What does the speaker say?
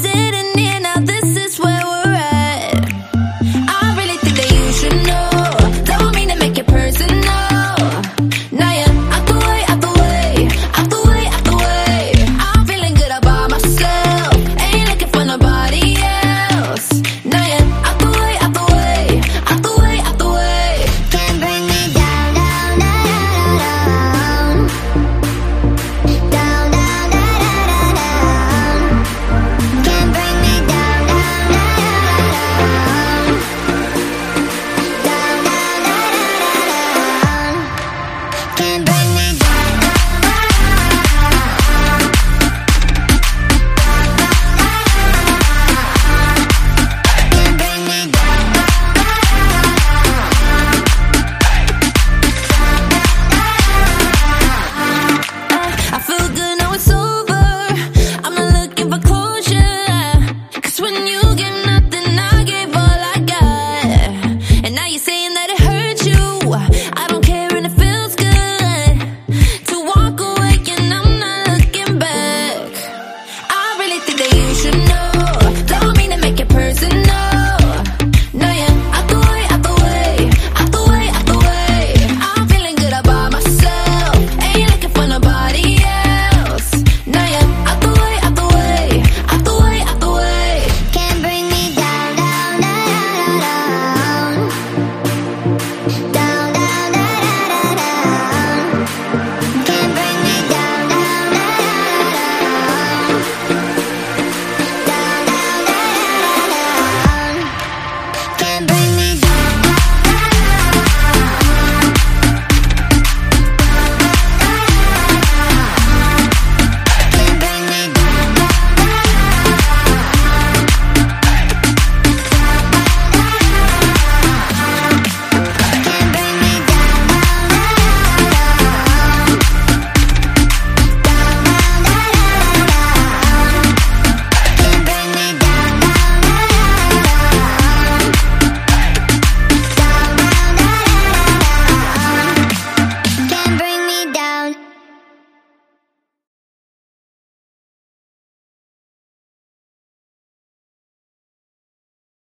did it